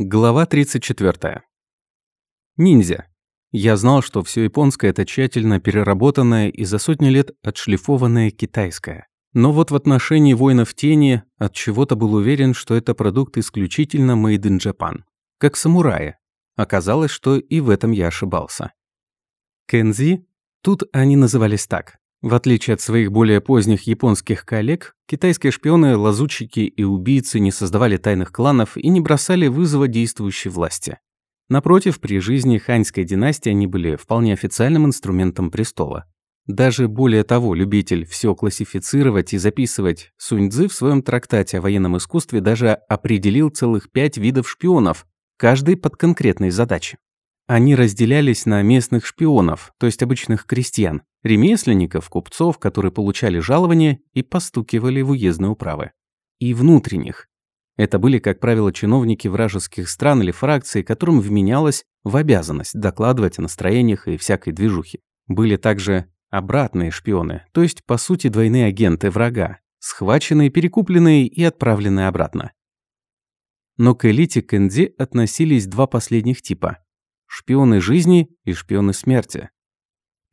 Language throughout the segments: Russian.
Глава 34. Ниндзя. Я знал, что все японское – это тщательно переработанное и за сотни лет отшлифованное китайское. Но вот в отношении воинов тени от чего-то был уверен, что это продукт исключительно made in Japan. Как самураи. Оказалось, что и в этом я ошибался. Кензи, тут они назывались так. В отличие от своих более поздних японских коллег, китайские шпионы, лазутчики и убийцы не создавали тайных кланов и не бросали вызова действующей власти. Напротив, при жизни ханьской династии они были вполне официальным инструментом престола. Даже более того, любитель все классифицировать и записывать Сунь Цзы в своем трактате о военном искусстве даже определил целых пять видов шпионов, каждый под конкретной задачей. Они разделялись на местных шпионов, то есть обычных крестьян, ремесленников, купцов, которые получали жалования и постукивали в уездные управы. И внутренних. Это были, как правило, чиновники вражеских стран или фракций, которым вменялось в обязанность докладывать о настроениях и всякой движухе. Были также обратные шпионы, то есть, по сути, двойные агенты врага, схваченные, перекупленные и отправленные обратно. Но к элите Кэнди относились два последних типа шпионы жизни и шпионы смерти.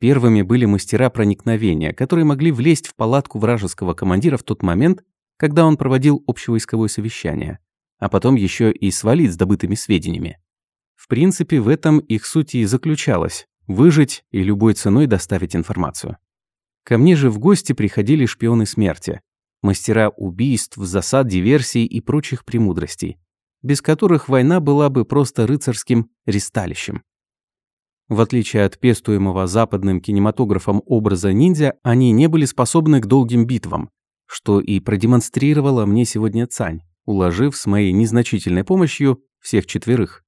Первыми были мастера проникновения, которые могли влезть в палатку вражеского командира в тот момент, когда он проводил общевойсковое совещание, а потом еще и свалить с добытыми сведениями. В принципе, в этом их суть и заключалась – выжить и любой ценой доставить информацию. Ко мне же в гости приходили шпионы смерти, мастера убийств, засад, диверсий и прочих премудростей без которых война была бы просто рыцарским ристалищем. В отличие от пестуемого западным кинематографом образа ниндзя, они не были способны к долгим битвам, что и продемонстрировала мне сегодня Цань, уложив с моей незначительной помощью всех четверых.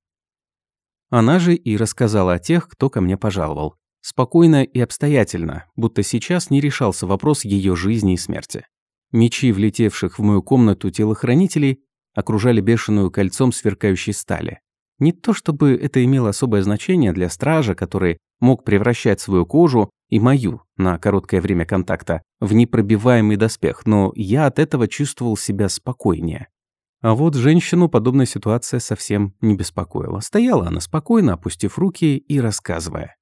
Она же и рассказала о тех, кто ко мне пожаловал. Спокойно и обстоятельно, будто сейчас не решался вопрос ее жизни и смерти. Мечи, влетевших в мою комнату телохранителей, окружали бешеную кольцом сверкающей стали. Не то чтобы это имело особое значение для стража, который мог превращать свою кожу и мою на короткое время контакта в непробиваемый доспех, но я от этого чувствовал себя спокойнее. А вот женщину подобная ситуация совсем не беспокоила. Стояла она спокойно, опустив руки и рассказывая.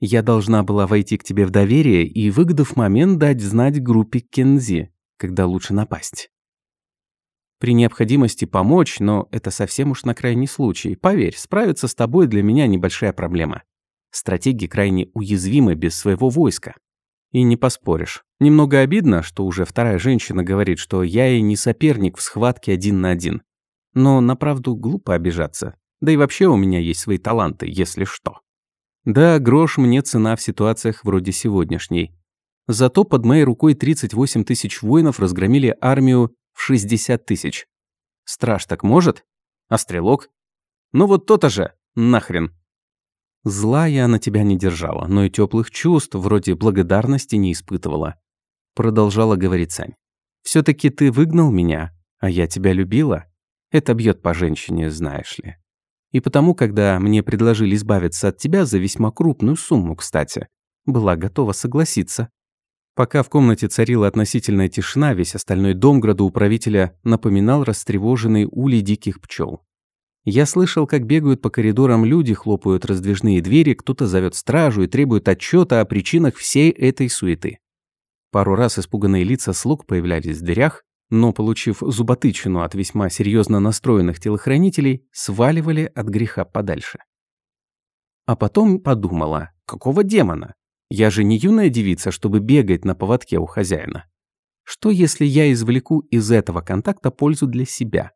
«Я должна была войти к тебе в доверие и, выгодав момент, дать знать группе Кензи, когда лучше напасть. При необходимости помочь, но это совсем уж на крайний случай. Поверь, справиться с тобой для меня небольшая проблема. Стратеги крайне уязвимы без своего войска. И не поспоришь. Немного обидно, что уже вторая женщина говорит, что я и не соперник в схватке один на один. Но на правду глупо обижаться. Да и вообще у меня есть свои таланты, если что. Да, грош мне цена в ситуациях вроде сегодняшней. Зато под моей рукой 38 тысяч воинов разгромили армию в 60 тысяч. Страж так может? А стрелок? Ну вот то-то же, нахрен. Зла я на тебя не держала, но и теплых чувств, вроде благодарности, не испытывала. Продолжала говорить Сань. все таки ты выгнал меня, а я тебя любила. Это бьет по женщине, знаешь ли. И потому, когда мне предложили избавиться от тебя за весьма крупную сумму, кстати, была готова согласиться. Пока в комнате царила относительная тишина, весь остальной дом градоуправителя напоминал растревоженный улей диких пчел. Я слышал, как бегают по коридорам люди, хлопают раздвижные двери, кто-то зовет стражу и требует отчета о причинах всей этой суеты. Пару раз испуганные лица слуг появлялись в дверях, но, получив зуботычину от весьма серьезно настроенных телохранителей, сваливали от греха подальше. А потом подумала, какого демона? Я же не юная девица, чтобы бегать на поводке у хозяина. Что если я извлеку из этого контакта пользу для себя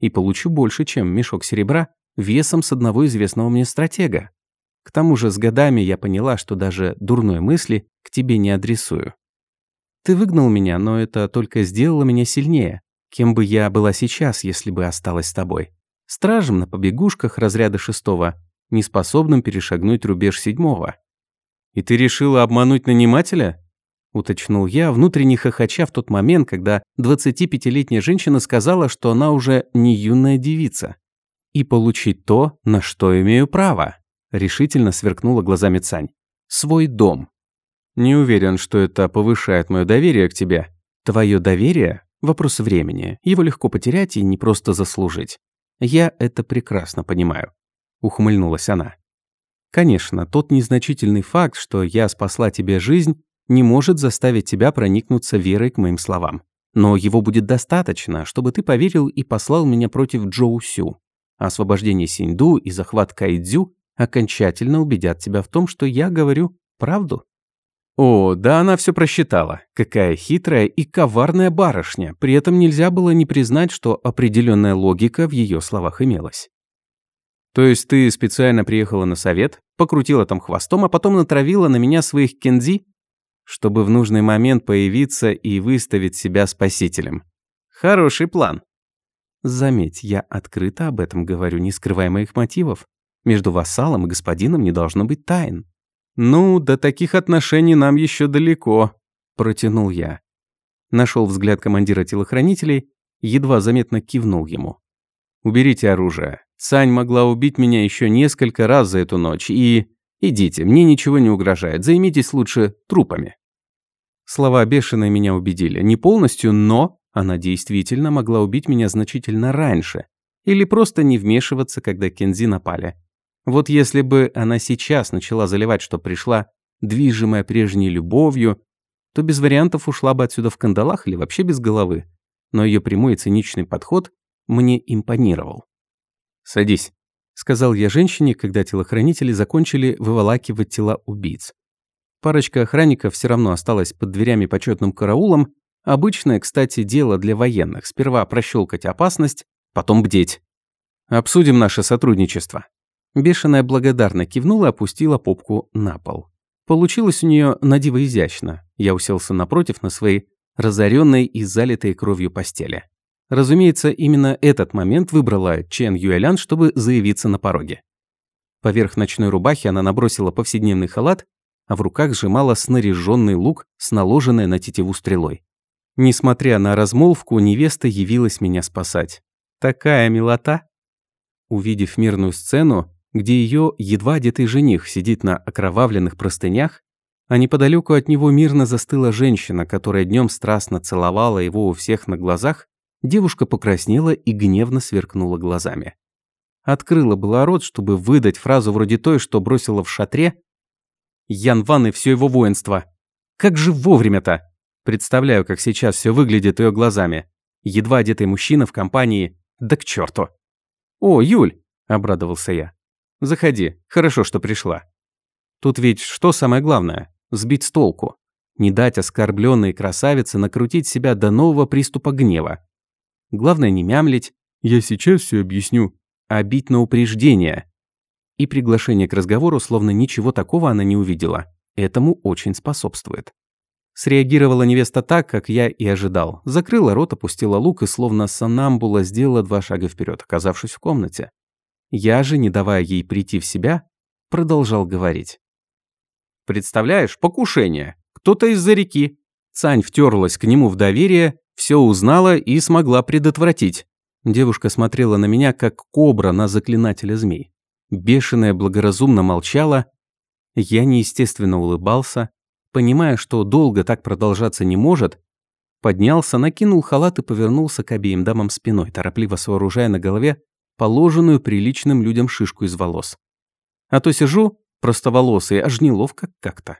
и получу больше, чем мешок серебра весом с одного известного мне стратега? К тому же с годами я поняла, что даже дурной мысли к тебе не адресую. Ты выгнал меня, но это только сделало меня сильнее. Кем бы я была сейчас, если бы осталась с тобой? Стражем на побегушках разряда шестого, неспособным перешагнуть рубеж седьмого. «И ты решила обмануть нанимателя?» Уточнил я, внутренне хохоча в тот момент, когда 25-летняя женщина сказала, что она уже не юная девица. «И получить то, на что имею право», – решительно сверкнула глазами Цань. «Свой дом». «Не уверен, что это повышает мое доверие к тебе». «Твое доверие – вопрос времени. Его легко потерять и не просто заслужить. Я это прекрасно понимаю. Ухмыльнулась она. Конечно, тот незначительный факт, что я спасла тебе жизнь, не может заставить тебя проникнуться верой к моим словам. Но его будет достаточно, чтобы ты поверил и послал меня против Джоу Сю. Освобождение Синьду и захват Кайдзю окончательно убедят тебя в том, что я говорю правду. О, да она все просчитала. Какая хитрая и коварная барышня. При этом нельзя было не признать, что определенная логика в ее словах имелась. То есть ты специально приехала на совет, покрутила там хвостом, а потом натравила на меня своих кензи, чтобы в нужный момент появиться и выставить себя спасителем. Хороший план. Заметь, я открыто об этом говорю, не скрывая моих мотивов. Между вассалом и господином не должно быть тайн. «Ну, до таких отношений нам еще далеко», – протянул я. Нашел взгляд командира телохранителей, едва заметно кивнул ему. «Уберите оружие. Сань могла убить меня еще несколько раз за эту ночь, и... Идите, мне ничего не угрожает, займитесь лучше трупами». Слова бешеной меня убедили. Не полностью, но она действительно могла убить меня значительно раньше. Или просто не вмешиваться, когда Кензи напали. Вот если бы она сейчас начала заливать, что пришла, движимая прежней любовью, то без вариантов ушла бы отсюда в кандалах или вообще без головы. Но ее прямой и циничный подход мне импонировал. «Садись», — сказал я женщине, когда телохранители закончили выволакивать тела убийц. Парочка охранников все равно осталась под дверями почетным караулом. Обычное, кстати, дело для военных. Сперва прощелкать опасность, потом бдеть. Обсудим наше сотрудничество. Бешеная благодарно кивнула опустила попку на пол. Получилось у нее надиво изящно. Я уселся напротив на своей разоренной и залитой кровью постели. Разумеется, именно этот момент выбрала Чен Юэлян, чтобы заявиться на пороге. Поверх ночной рубахи она набросила повседневный халат а в руках сжимала снаряженный лук с наложенной на тетиву стрелой. Несмотря на размолвку, невеста явилась меня спасать. Такая милота! Увидев мирную сцену, где ее едва одетый жених сидит на окровавленных простынях, а неподалеку от него мирно застыла женщина, которая днем страстно целовала его у всех на глазах, девушка покраснела и гневно сверкнула глазами. Открыла была рот, чтобы выдать фразу вроде той, что бросила в шатре, Ян Ван и все его воинство. Как же вовремя-то! Представляю, как сейчас все выглядит ее глазами. Едва одетый мужчина в компании. Да к черту. «О, Юль!» – обрадовался я. «Заходи. Хорошо, что пришла. Тут ведь что самое главное? Сбить с толку. Не дать оскорбленной красавице накрутить себя до нового приступа гнева. Главное не мямлить. Я сейчас все объясню. А бить на упреждение и приглашение к разговору, словно ничего такого она не увидела. Этому очень способствует. Среагировала невеста так, как я и ожидал. Закрыла рот, опустила лук и словно сонамбула сделала два шага вперед, оказавшись в комнате. Я же, не давая ей прийти в себя, продолжал говорить. «Представляешь, покушение. Кто-то из-за реки». Цань втерлась к нему в доверие, все узнала и смогла предотвратить. Девушка смотрела на меня, как кобра на заклинателя змей. Бешеная благоразумно молчала. Я неестественно улыбался, понимая, что долго так продолжаться не может. Поднялся, накинул халат и повернулся к обеим дамам спиной, торопливо сооружая на голове положенную приличным людям шишку из волос. А то сижу, простоволосый, аж неловко как-то.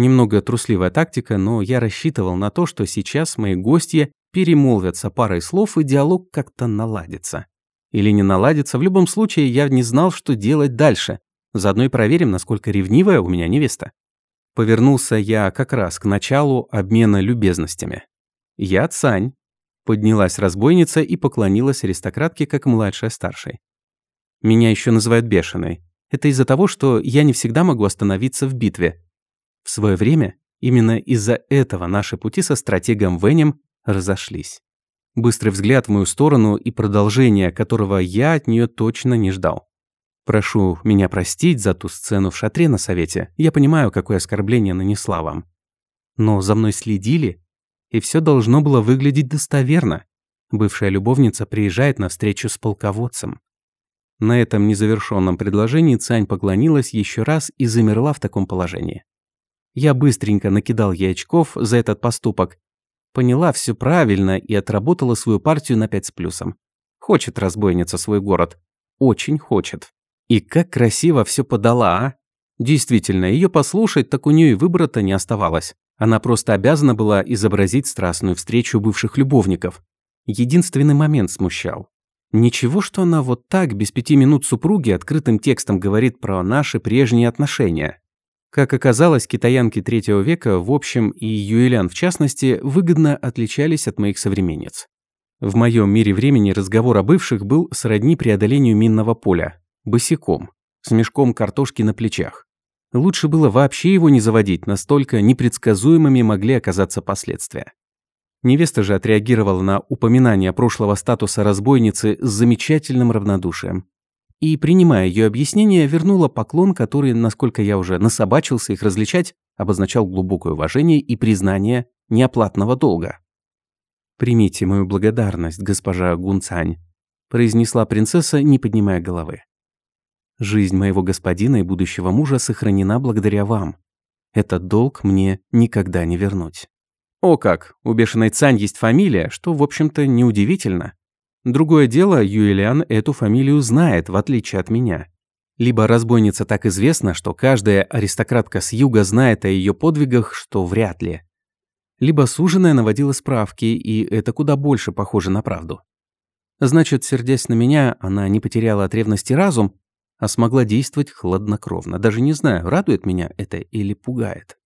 Немного трусливая тактика, но я рассчитывал на то, что сейчас мои гости перемолвятся парой слов и диалог как-то наладится. Или не наладится, в любом случае я не знал, что делать дальше. Заодно и проверим, насколько ревнивая у меня невеста. Повернулся я как раз к началу обмена любезностями. «Я Цань», – поднялась разбойница и поклонилась аристократке как младшая старшей. «Меня еще называют бешеной. Это из-за того, что я не всегда могу остановиться в битве. В свое время именно из-за этого наши пути со стратегом Венем разошлись. Быстрый взгляд в мою сторону и продолжение, которого я от нее точно не ждал. Прошу меня простить за ту сцену в шатре на совете. Я понимаю, какое оскорбление нанесла вам. Но за мной следили, и все должно было выглядеть достоверно. Бывшая любовница приезжает на встречу с полководцем. На этом незавершенном предложении Цань поклонилась еще раз и замерла в таком положении. Я быстренько накидал ей очков за этот поступок Поняла все правильно и отработала свою партию на 5 с плюсом. Хочет разбойница свой город. Очень хочет. И как красиво все подала, а? Действительно, ее послушать, так у нее и выбора-то не оставалось. Она просто обязана была изобразить страстную встречу бывших любовников. Единственный момент смущал. Ничего, что она вот так, без пяти минут супруги, открытым текстом говорит про наши прежние отношения. Как оказалось, китаянки третьего века, в общем, и юэлян в частности, выгодно отличались от моих современниц. В моем мире времени разговор о бывших был сродни преодолению минного поля. Босиком, с мешком картошки на плечах. Лучше было вообще его не заводить, настолько непредсказуемыми могли оказаться последствия. Невеста же отреагировала на упоминание прошлого статуса разбойницы с замечательным равнодушием. И, принимая ее объяснение, вернула поклон, который, насколько я уже насобачился их различать, обозначал глубокое уважение и признание неоплатного долга. «Примите мою благодарность, госпожа Гунцань», произнесла принцесса, не поднимая головы. Жизнь моего господина и будущего мужа сохранена благодаря вам. Этот долг мне никогда не вернуть. О как, у бешеной Цань есть фамилия, что, в общем-то, неудивительно. Другое дело, Юэлиан эту фамилию знает, в отличие от меня. Либо разбойница так известна, что каждая аристократка с юга знает о ее подвигах, что вряд ли. Либо суженая наводила справки, и это куда больше похоже на правду. Значит, сердясь на меня, она не потеряла от ревности разум, а смогла действовать хладнокровно. Даже не знаю, радует меня это или пугает.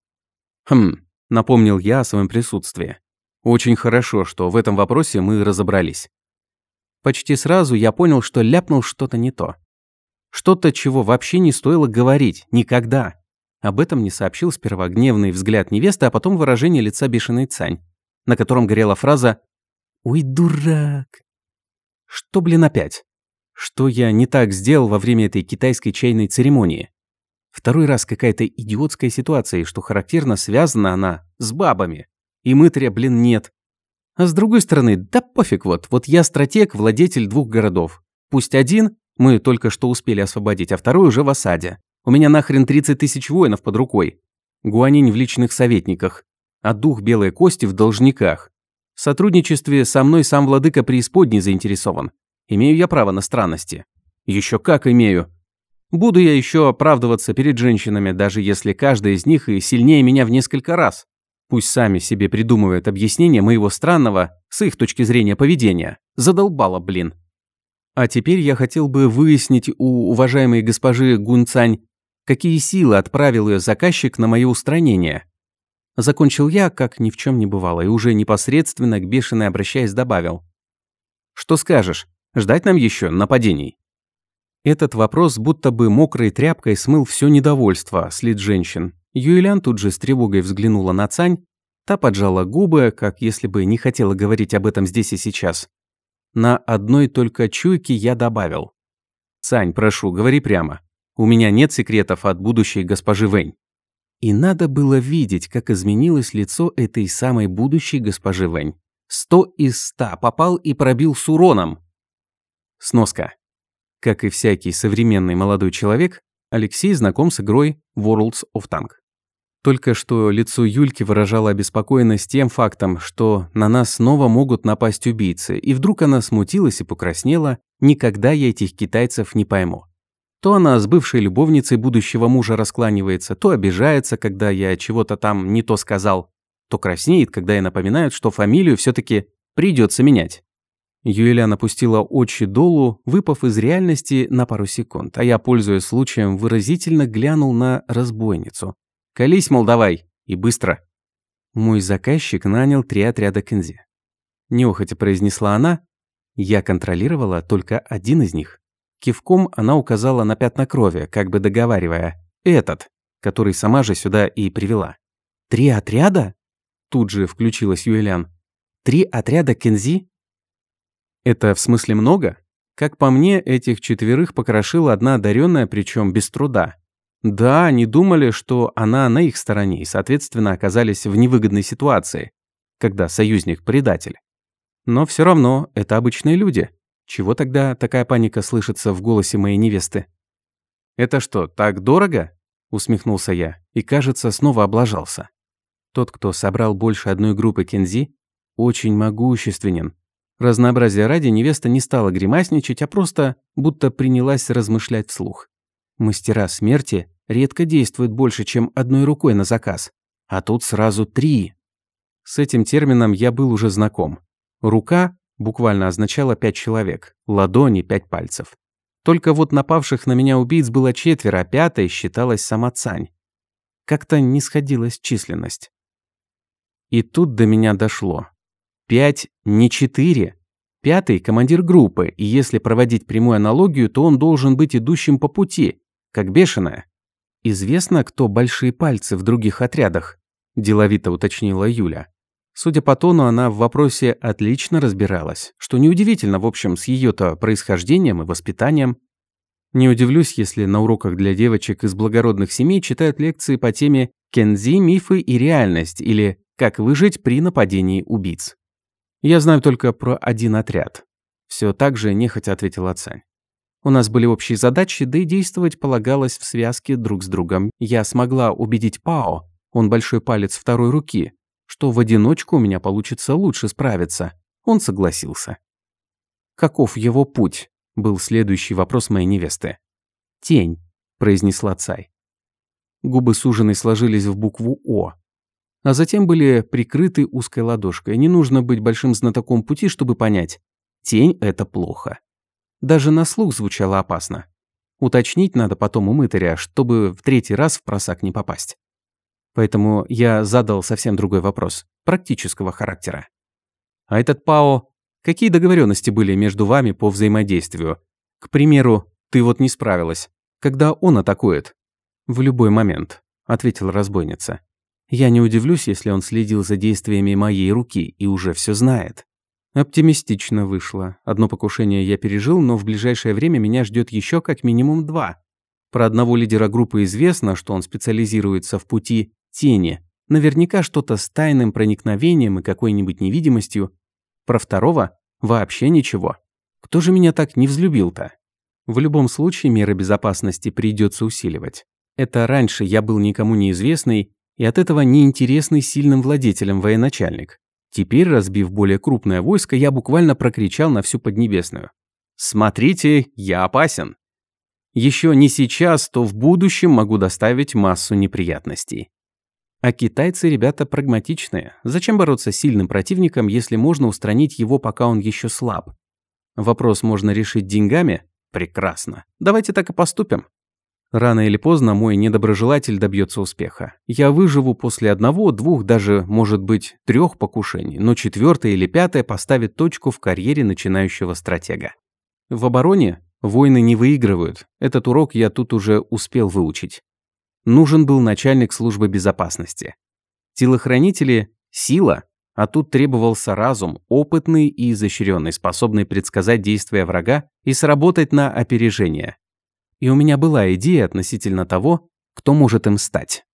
Хм, напомнил я о своем присутствии. Очень хорошо, что в этом вопросе мы разобрались. Почти сразу я понял, что ляпнул что-то не то. Что-то, чего вообще не стоило говорить. Никогда. Об этом не сообщил сперва гневный взгляд невесты, а потом выражение лица бешеной Цань, на котором горела фраза «Ой, дурак!» Что, блин, опять? Что я не так сделал во время этой китайской чайной церемонии? Второй раз какая-то идиотская ситуация, и что характерно, связана она с бабами. И мытаря, блин, нет. А с другой стороны, да пофиг вот. Вот я стратег, владетель двух городов. Пусть один мы только что успели освободить, а второй уже в осаде. У меня нахрен 30 тысяч воинов под рукой. Гуанинь в личных советниках. А дух белой кости в должниках. В сотрудничестве со мной сам владыка преисподней заинтересован. Имею я право на странности. Еще как имею. Буду я еще оправдываться перед женщинами, даже если каждая из них и сильнее меня в несколько раз. Пусть сами себе придумывают объяснение моего странного, с их точки зрения, поведения. Задолбало, блин. А теперь я хотел бы выяснить у уважаемой госпожи Гунцань, какие силы отправил ее заказчик на мое устранение. Закончил я, как ни в чем не бывало, и уже непосредственно к бешеной обращаясь добавил. «Что скажешь? Ждать нам еще нападений?» Этот вопрос будто бы мокрой тряпкой смыл все недовольство след женщин. Юэлян тут же с тревогой взглянула на Цань, та поджала губы, как если бы не хотела говорить об этом здесь и сейчас. На одной только чуйке я добавил. «Цань, прошу, говори прямо. У меня нет секретов от будущей госпожи Вэнь». И надо было видеть, как изменилось лицо этой самой будущей госпожи Вэнь. Сто из ста попал и пробил с уроном. Сноска. Как и всякий современный молодой человек, Алексей знаком с игрой Worlds of Tank. Только что лицо Юльки выражало обеспокоенность тем фактом, что на нас снова могут напасть убийцы, и вдруг она смутилась и покраснела, никогда я этих китайцев не пойму. То она с бывшей любовницей будущего мужа раскланивается, то обижается, когда я чего-то там не то сказал, то краснеет, когда я напоминаю, что фамилию все таки придется менять. Юэлян опустила очи долу, выпав из реальности на пару секунд, а я, пользуясь случаем, выразительно глянул на разбойницу. «Колись, мол, давай, и быстро!» Мой заказчик нанял три отряда Кензи. Неохотя произнесла она. Я контролировала только один из них. Кивком она указала на пятна крови, как бы договаривая. «Этот, который сама же сюда и привела». «Три отряда?» Тут же включилась Юэлян. «Три отряда Кензи?» Это в смысле много? Как по мне, этих четверых покрошила одна одаренная, причем без труда. Да, они думали, что она на их стороне и, соответственно, оказались в невыгодной ситуации, когда союзник предатель. Но все равно это обычные люди. Чего тогда такая паника слышится в голосе моей невесты? «Это что, так дорого?» – усмехнулся я и, кажется, снова облажался. Тот, кто собрал больше одной группы Кензи, очень могущественен Разнообразие ради невеста не стала гримасничать, а просто будто принялась размышлять вслух. Мастера смерти редко действуют больше, чем одной рукой на заказ. А тут сразу три. С этим термином я был уже знаком. Рука буквально означала пять человек, ладони – пять пальцев. Только вот напавших на меня убийц было четверо, а пятой считалась сама Цань. Как-то не сходилась численность. И тут до меня дошло. Пять, не четыре. Пятый – командир группы, и если проводить прямую аналогию, то он должен быть идущим по пути, как бешеная. Известно, кто большие пальцы в других отрядах? Деловито уточнила Юля. Судя по тону, она в вопросе отлично разбиралась, что неудивительно, в общем, с ее-то происхождением и воспитанием. Не удивлюсь, если на уроках для девочек из благородных семей читают лекции по теме «Кензи, мифы и реальность» или «Как выжить при нападении убийц». Я знаю только про один отряд. Все так же нехотя ответила Цань. У нас были общие задачи, да и действовать полагалось в связке друг с другом. Я смогла убедить Пао, он большой палец второй руки, что в одиночку у меня получится лучше справиться. Он согласился. «Каков его путь?» – был следующий вопрос моей невесты. «Тень», – произнесла Цай. Губы суженой сложились в букву «О», а затем были прикрыты узкой ладошкой. Не нужно быть большим знатоком пути, чтобы понять. Тень – это плохо. Даже на слух звучало опасно. Уточнить надо потом у мытаря, чтобы в третий раз в просак не попасть. Поэтому я задал совсем другой вопрос, практического характера. А этот ПАО, какие договоренности были между вами по взаимодействию? К примеру, ты вот не справилась. Когда он атакует? В любой момент, ответила разбойница. Я не удивлюсь, если он следил за действиями моей руки и уже все знает. Оптимистично вышло. Одно покушение я пережил, но в ближайшее время меня ждет еще как минимум два. Про одного лидера группы известно, что он специализируется в пути тени. Наверняка что-то с тайным проникновением и какой-нибудь невидимостью. Про второго вообще ничего. Кто же меня так не взлюбил-то? В любом случае меры безопасности придется усиливать. Это раньше я был никому неизвестный и от этого неинтересный сильным владетелем военачальник. Теперь, разбив более крупное войско, я буквально прокричал на всю Поднебесную. «Смотрите, я опасен!» Еще не сейчас, то в будущем могу доставить массу неприятностей. А китайцы ребята прагматичные. Зачем бороться с сильным противником, если можно устранить его, пока он еще слаб? Вопрос можно решить деньгами? Прекрасно. Давайте так и поступим. Рано или поздно мой недоброжелатель добьется успеха. Я выживу после одного, двух, даже, может быть, трех покушений, но четвертое или пятое поставит точку в карьере начинающего стратега. В обороне войны не выигрывают. Этот урок я тут уже успел выучить нужен был начальник службы безопасности. Телохранители – сила, а тут требовался разум, опытный и изощренный, способный предсказать действия врага и сработать на опережение. И у меня была идея относительно того, кто может им стать.